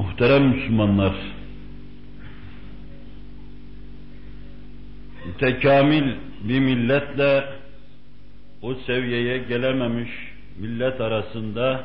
Muhterem Müslümanlar, tekamil bir milletle o seviyeye gelememiş millet arasında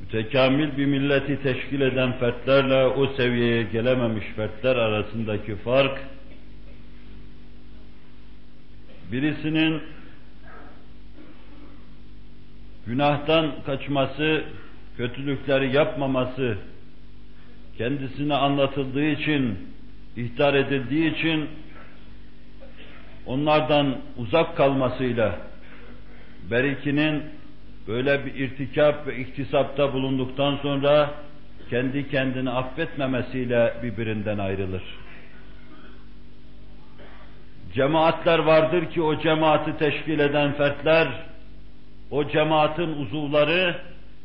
mütekamil bir milleti teşkil eden fertlerle o seviyeye gelememiş fertler arasındaki fark birisinin günahtan kaçması, kötülükleri yapmaması kendisine anlatıldığı için, ihtar edildiği için onlardan uzak kalmasıyla berikinin böyle bir irtikap ve iktisapta bulunduktan sonra kendi kendini affetmemesiyle birbirinden ayrılır. Cemaatler vardır ki o cemaati teşkil eden fertler, o cemaatin uzuvları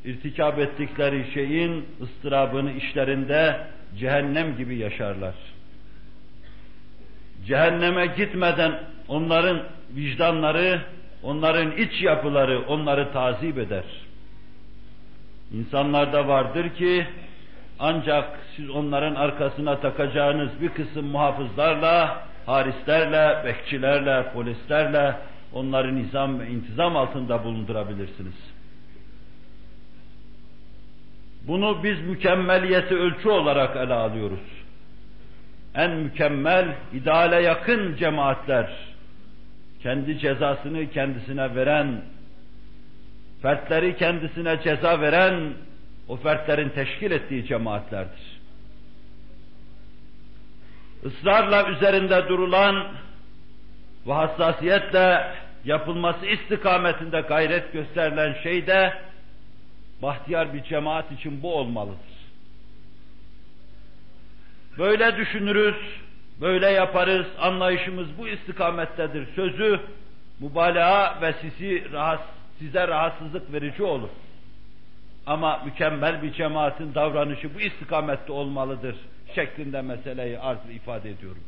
irtikap ettikleri şeyin ıstırabını işlerinde cehennem gibi yaşarlar. Cehenneme gitmeden onların vicdanları, onların iç yapıları onları tazip eder. İnsanlarda vardır ki ancak siz onların arkasına takacağınız bir kısım muhafızlarla, harislerle, bekçilerle, polislerle onları nizam ve intizam altında bulundurabilirsiniz. Bunu biz mükemmeliyeti ölçü olarak ele alıyoruz. En mükemmel, ideale yakın cemaatler, kendi cezasını kendisine veren, fertleri kendisine ceza veren, o fertlerin teşkil ettiği cemaatlerdir. Israrla üzerinde durulan ve hassasiyetle yapılması istikametinde gayret gösterilen şey de bahtiyar bir cemaat için bu olmalıdır. Böyle düşünürüz, böyle yaparız, anlayışımız bu istikamettedir. Sözü mübalağa ve sizi rahat, size rahatsızlık verici olur. Ama mükemmel bir cemaatin davranışı bu istikamette olmalıdır şeklinde meseleyi arz ifade ediyorum.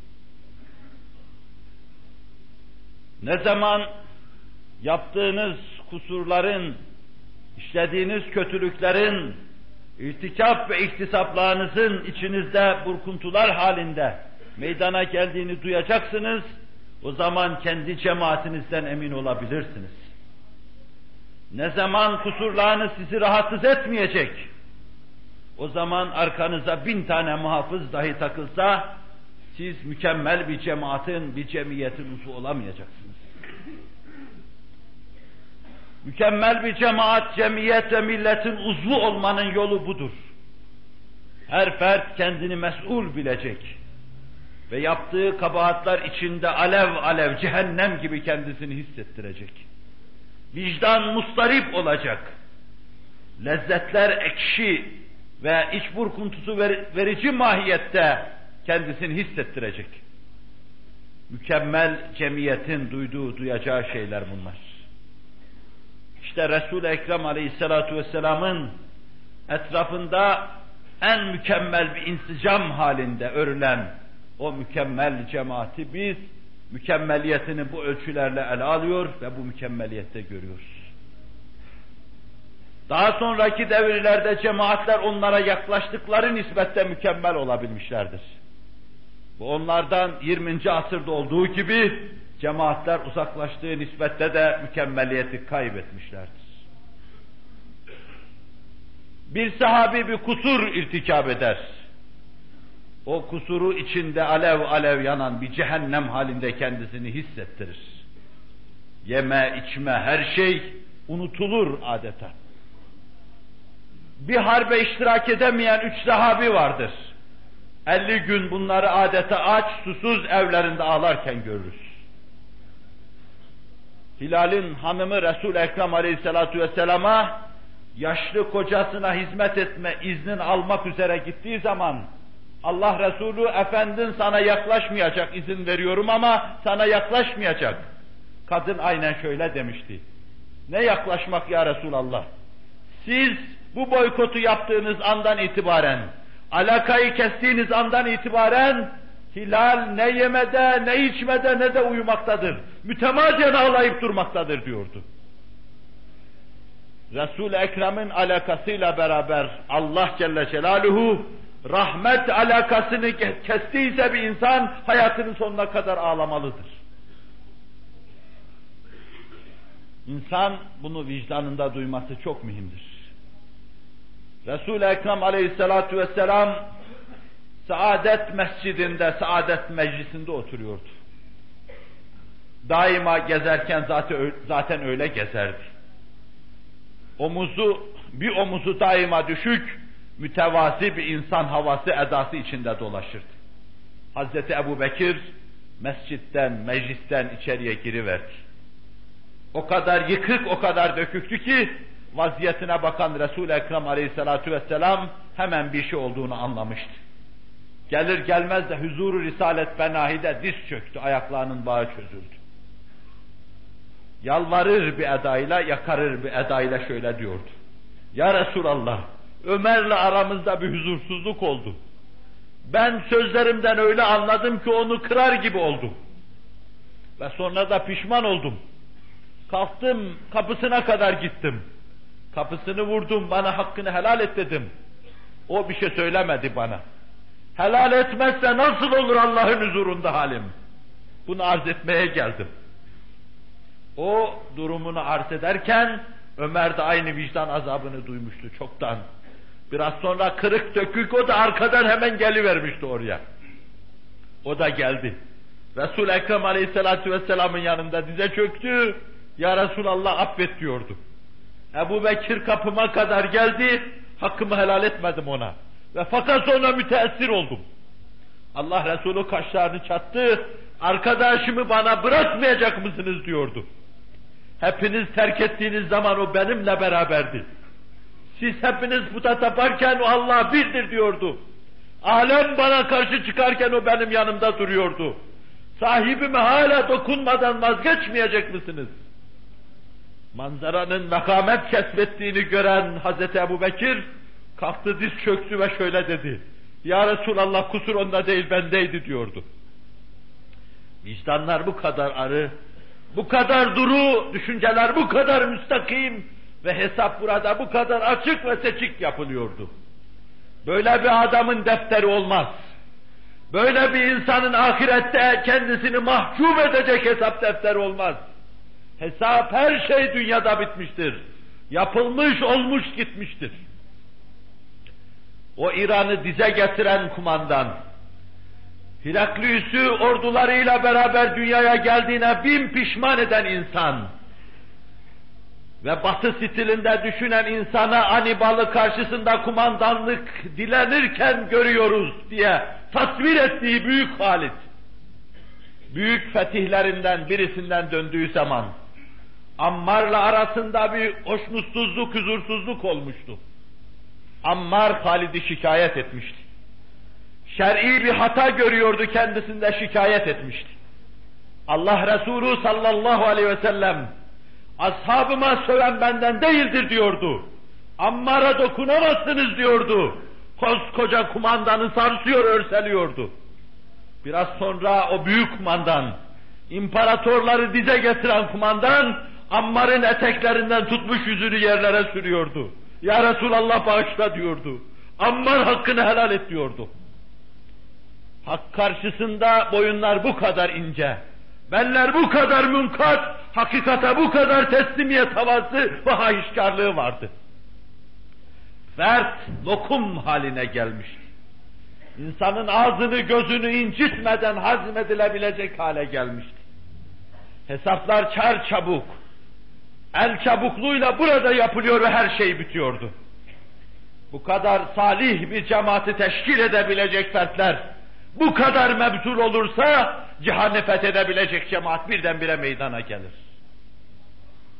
Ne zaman yaptığınız kusurların, işlediğiniz kötülüklerin, irtikap ve ihtisaplarınızın içinizde burkuntular halinde meydana geldiğini duyacaksınız, o zaman kendi cemaatinizden emin olabilirsiniz. Ne zaman kusurlarınız sizi rahatsız etmeyecek, o zaman arkanıza bin tane muhafız dahi takılsa, siz mükemmel bir cemaatin, bir cemiyetin usu olamayacaksınız. Mükemmel bir cemaat, cemiyet ve milletin uzvu olmanın yolu budur. Her fert kendini mesul bilecek ve yaptığı kabahatler içinde alev alev cehennem gibi kendisini hissettirecek. Vicdan mustarip olacak. Lezzetler ekşi ve iç burkuntusu verici mahiyette kendisini hissettirecek. Mükemmel cemiyetin duyduğu, duyacağı şeyler bunlar. İşte Resul-i Ekrem Aleyhisselatü Vesselam'ın etrafında en mükemmel bir insicam halinde örülen o mükemmel cemaati biz mükemmeliyetini bu ölçülerle ele alıyor ve bu mükemmeliyette görüyoruz. Daha sonraki devirlerde cemaatler onlara yaklaştıkları nispette mükemmel olabilmişlerdir. Bu onlardan 20. asırda olduğu gibi cemaatler uzaklaştığı nispette de mükemmeliyeti kaybetmişlerdir. Bir sahabi bir kusur irtikab eder. O kusuru içinde alev alev yanan bir cehennem halinde kendisini hissettirir. Yeme, içme, her şey unutulur adeta. Bir harbe iştirak edemeyen üç sahabi vardır. 50 gün bunları adeta aç, susuz evlerinde ağlarken görürüz. Hilal'in hanımı Resul Ekrem Aleyhisselatü Vesselam'a yaşlı kocasına hizmet etme iznin almak üzere gittiği zaman Allah Resulü efendin sana yaklaşmayacak izin veriyorum ama sana yaklaşmayacak. Kadın aynen şöyle demişti. Ne yaklaşmak ya Resulallah? Siz bu boykotu yaptığınız andan itibaren, alakayı kestiğiniz andan itibaren Hilal ne yemede, ne içmede, ne de uyumaktadır. Mütemadiyen ağlayıp durmaktadır diyordu. Resul-i Ekrem'in alakasıyla beraber Allah Celle Celaluhu rahmet alakasını kestiyse bir insan hayatının sonuna kadar ağlamalıdır. İnsan bunu vicdanında duyması çok mühimdir. Resul-i Ekrem aleyhissalatu vesselam saadet mescidinde, saadet meclisinde oturuyordu. Daima gezerken zaten, zaten öyle gezerdi. Omuzu, bir omuzu daima düşük, mütevazi bir insan havası edası içinde dolaşırdı. Hazreti Ebu Bekir mescitten, meclisten içeriye giriverdi. O kadar yıkık, o kadar döküktü ki vaziyetine bakan Resul-i Ekrem aleyhissalatu vesselam hemen bir şey olduğunu anlamıştı. Gelir gelmez de huzuru Risalet Benahi'de diz çöktü, ayaklarının bağı çözüldü. Yalvarır bir edayla, yakarır bir edayla şöyle diyordu. Ya Resulallah, Ömer'le aramızda bir huzursuzluk oldu. Ben sözlerimden öyle anladım ki onu kırar gibi oldum. Ve sonra da pişman oldum. Kalktım, kapısına kadar gittim. Kapısını vurdum, bana hakkını helal et dedim. O bir şey söylemedi bana. Helal etmezse nasıl olur Allah'ın huzurunda halim? Bunu arz etmeye geldim. O durumunu arz ederken Ömer de aynı vicdan azabını duymuştu çoktan. Biraz sonra kırık dökük o da arkadan hemen gelivermişti oraya. O da geldi. resul Ekrem Aleyhisselatü Vesselam'ın yanında dize çöktü. Ya Resulallah affet diyordu. Ebu Bekir kapıma kadar geldi, hakkımı helal etmedim ona. Ve fakat sonra müteessir oldum. Allah Resulü kaşlarını çattı, arkadaşımı bana bırakmayacak mısınız diyordu. Hepiniz terk ettiğiniz zaman o benimle beraberdi. Siz hepiniz puta taparken o Allah birdir diyordu. Alem bana karşı çıkarken o benim yanımda duruyordu. Sahibime hala dokunmadan vazgeçmeyecek misiniz? Manzaranın mekamet kesbettiğini gören Hazreti Ebu Bekir, kalktı diz çöktü ve şöyle dedi. Ya Resulallah kusur onda değil bendeydi diyordu. Vicdanlar bu kadar arı, bu kadar duru, düşünceler bu kadar müstakim ve hesap burada bu kadar açık ve seçik yapılıyordu. Böyle bir adamın defteri olmaz. Böyle bir insanın ahirette kendisini mahcup edecek hesap defteri olmaz. Hesap her şey dünyada bitmiştir. Yapılmış olmuş gitmiştir. O İran'ı dize getiren kumandan, Heraklius'u ordularıyla beraber dünyaya geldiğine bin pişman eden insan. Ve batı stilinde düşünen insana Anibal'ı karşısında kumandanlık dilenirken görüyoruz diye tasvir ettiği büyük Halit, büyük fetihlerinden birisinden döndüğü zaman Ammar'la arasında bir hoşnutsuzluk, huzursuzluk olmuştu. Ammar Halid'i şikayet etmişti. Şer'i bir hata görüyordu kendisinde şikayet etmişti. Allah Resulü sallallahu aleyhi ve sellem ashabıma söven benden değildir diyordu. Ammar'a dokunamazsınız diyordu. Koskoca kumandanı sarsıyor, örseliyordu. Biraz sonra o büyük kumandan, imparatorları dize getiren kumandan, Ammar'ın eteklerinden tutmuş yüzünü yerlere sürüyordu. Ya Resulallah bağışla diyordu. Ammar hakkını helal et diyordu. Hak karşısında boyunlar bu kadar ince, beller bu kadar münkat, hakikate bu kadar teslimiyet havası ve hahişkarlığı vardı. Fert lokum haline gelmişti. İnsanın ağzını gözünü incitmeden hazmedilebilecek hale gelmişti. Hesaplar çar çabuk, el çabukluğuyla burada yapılıyor ve her şey bitiyordu. Bu kadar salih bir cemaati teşkil edebilecek fertler, bu kadar mebtul olursa cihanı fethedebilecek cemaat birdenbire meydana gelir.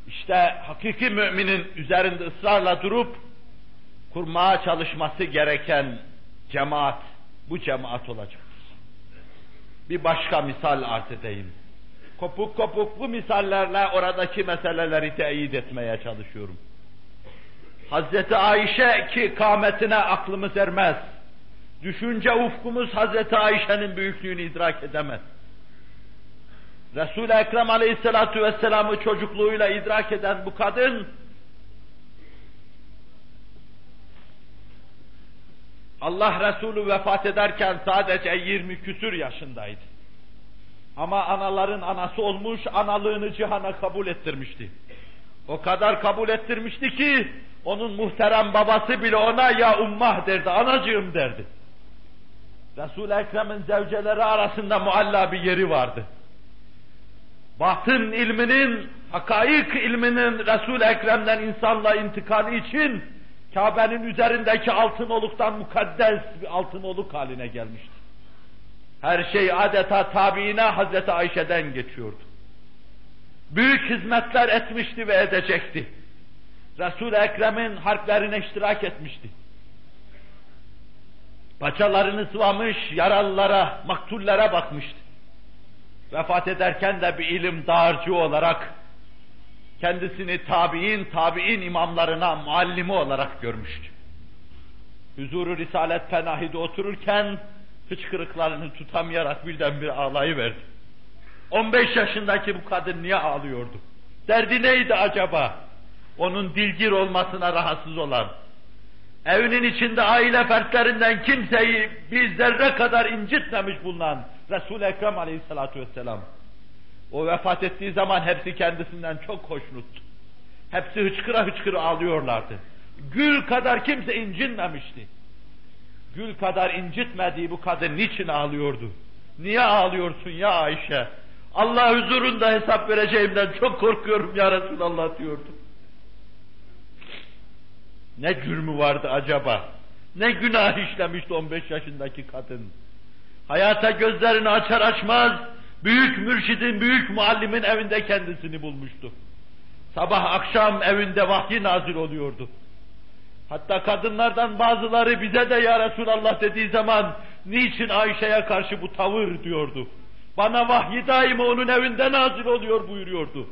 İşte hakiki müminin üzerinde ısrarla durup kurmaya çalışması gereken cemaat bu cemaat olacaktır. Bir başka misal arz edeyim kopuk kopuklu misallerle oradaki meseleleri teyit etmeye çalışıyorum. Hazreti Ayşe ki kametine aklımız ermez. Düşünce ufkumuz Hazreti Ayşe'nin büyüklüğünü idrak edemez. Resul-i Ekrem Aleyhisselatü Vesselam'ı çocukluğuyla idrak eden bu kadın, Allah Resulü vefat ederken sadece 20 küsür yaşındaydı. Ama anaların anası olmuş, analığını cihana kabul ettirmişti. O kadar kabul ettirmişti ki, onun muhterem babası bile ona ya ummah derdi, anacığım derdi. Resul-i Ekrem'in zevceleri arasında mualla bir yeri vardı. Batın ilminin, hakaik ilminin Resul-i Ekrem'den insanla intikali için Kabe'nin üzerindeki altın oluktan mukaddes bir altın oluk haline gelmişti. Her şey adeta tabiine Hazreti Ayşe'den geçiyordu. Büyük hizmetler etmişti ve edecekti. Resul-i Ekrem'in harplerine iştirak etmişti. Paçalarını sıvamış, yaralılara, maktullere bakmıştı. Vefat ederken de bir ilim dağarcı olarak kendisini tabi'in, tabi'in imamlarına muallimi olarak görmüştü. Huzuru Risalet Penahi'de otururken hıçkırıklarını tutamayarak birdenbire ağlayıverdi. 15 yaşındaki bu kadın niye ağlıyordu? Derdi neydi acaba? Onun dilgir olmasına rahatsız olan, evinin içinde aile fertlerinden kimseyi bir zerre kadar incitmemiş bulunan Resul-i Ekrem aleyhissalatu vesselam. O vefat ettiği zaman hepsi kendisinden çok hoşnuttu. Hepsi hıçkıra hıçkıra ağlıyorlardı. Gül kadar kimse incinmemişti. Gül kadar incitmediği bu kadın niçin ağlıyordu? Niye ağlıyorsun ya Ayşe? Allah huzurunda hesap vereceğimden çok korkuyorum ya Resulallah diyordu. Ne cürmü vardı acaba? Ne günah işlemişti 15 yaşındaki kadın? Hayata gözlerini açar açmaz, büyük mürşidin, büyük muallimin evinde kendisini bulmuştu. Sabah akşam evinde vahyi nazil oluyordu. Hatta kadınlardan bazıları bize de ya Resulallah dediği zaman niçin Ayşe'ye karşı bu tavır diyordu. Bana vahyi daima onun evinde nazil oluyor buyuruyordu.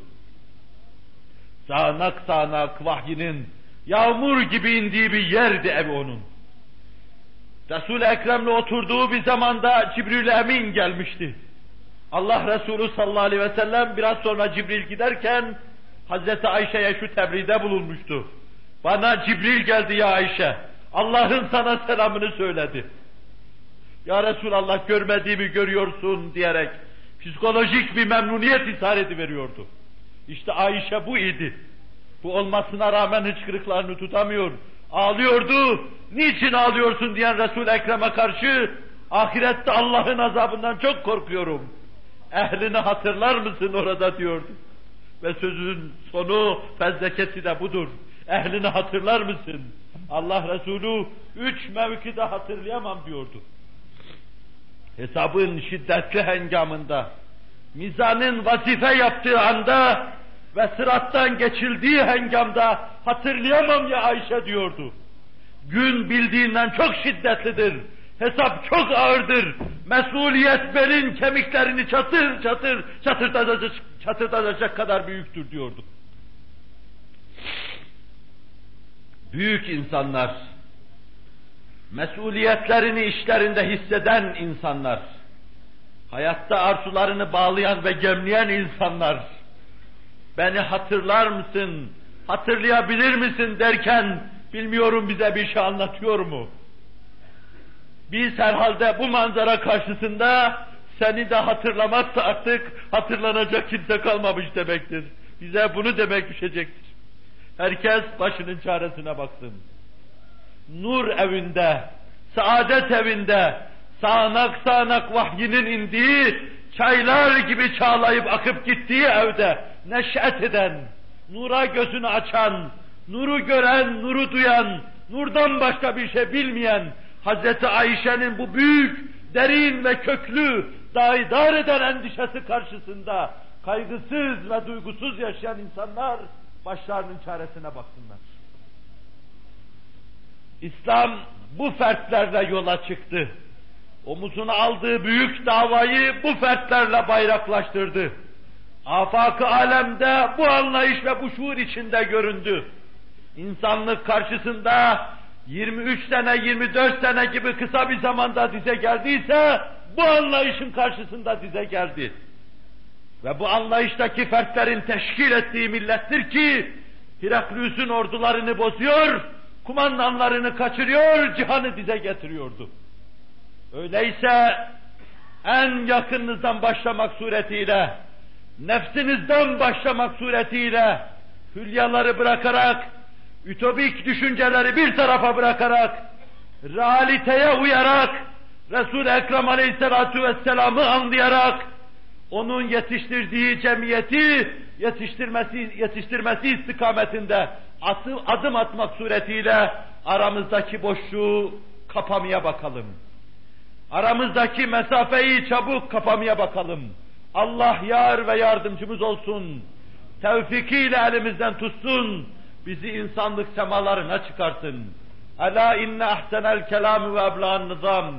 Sağanak sağanak vahyinin yağmur gibi indiği bir yerdi ev onun. Resul-i Ekrem'le oturduğu bir zamanda Cibril Emin gelmişti. Allah Resulü sallallahu aleyhi ve sellem biraz sonra Cibril giderken Hazreti Ayşe'ye şu tebride bulunmuştu. Bana Cibril geldi ya Ayşe. Allah'ın sana selamını söyledi. Ya Resulallah görmediğimi görüyorsun diyerek psikolojik bir memnuniyet isareti veriyordu. İşte Ayşe bu idi. Bu olmasına rağmen hıçkırıklarını tutamıyor. Ağlıyordu. Niçin ağlıyorsun diyen Resul-i Ekrem'e karşı ahirette Allah'ın azabından çok korkuyorum. Ehlini hatırlar mısın orada diyordu. Ve sözün sonu fezlekesi de budur. Ehlini hatırlar mısın? Allah Resulü üç mevkide hatırlayamam diyordu. Hesabın şiddetli hengamında, mizanın vazife yaptığı anda ve sırattan geçildiği hengamda hatırlayamam ya Ayşe diyordu. Gün bildiğinden çok şiddetlidir. Hesap çok ağırdır. Mesuliyet belin kemiklerini çatır çatır çatırdatacak, çatırdatacak kadar büyüktür diyordu. Büyük insanlar, mesuliyetlerini işlerinde hisseden insanlar, hayatta arzularını bağlayan ve gemleyen insanlar, beni hatırlar mısın, hatırlayabilir misin derken, bilmiyorum bize bir şey anlatıyor mu? Biz herhalde bu manzara karşısında seni de hatırlamaksa artık hatırlanacak kimse kalmamış demektir. Bize bunu demek düşecektir. Herkes başının çaresine baksın. Nur evinde, saadet evinde, sağanak sağanak vahyinin indiği, çaylar gibi çağlayıp akıp gittiği evde neşet eden, nura gözünü açan, nuru gören, nuru duyan, nurdan başka bir şey bilmeyen, Hazreti Ayşe'nin bu büyük, derin ve köklü, daidar eden endişesi karşısında kaygısız ve duygusuz yaşayan insanlar başlarının çaresine baksınlar. İslam bu fertlerle yola çıktı. Omuzuna aldığı büyük davayı bu fertlerle bayraklaştırdı. Afak-ı alemde bu anlayış ve bu şuur içinde göründü. İnsanlık karşısında 23 sene, 24 sene gibi kısa bir zamanda dize geldiyse, bu anlayışın karşısında dize geldi. Ve bu anlayıştaki fertlerin teşkil ettiği millettir ki, Heraklius'un ordularını bozuyor, kumandanlarını kaçırıyor, cihanı dize getiriyordu. Öyleyse en yakınınızdan başlamak suretiyle, nefsinizden başlamak suretiyle, hülyaları bırakarak, ütopik düşünceleri bir tarafa bırakarak, realiteye uyarak, Resul-i Ekrem Aleyhisselatü Vesselam'ı anlayarak, onun yetiştirdiği cemiyeti yetiştirmesi, yetiştirmesi istikametinde atı, adım atmak suretiyle aramızdaki boşluğu kapamaya bakalım. Aramızdaki mesafeyi çabuk kapamaya bakalım. Allah yar ve yardımcımız olsun. Tevfikiyle elimizden tutsun. Bizi insanlık semalarına çıkartın. Ela inne ahsenel kelam ve ebla'n nizam.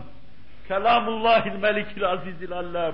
Kelamullahil melikil azizil allam.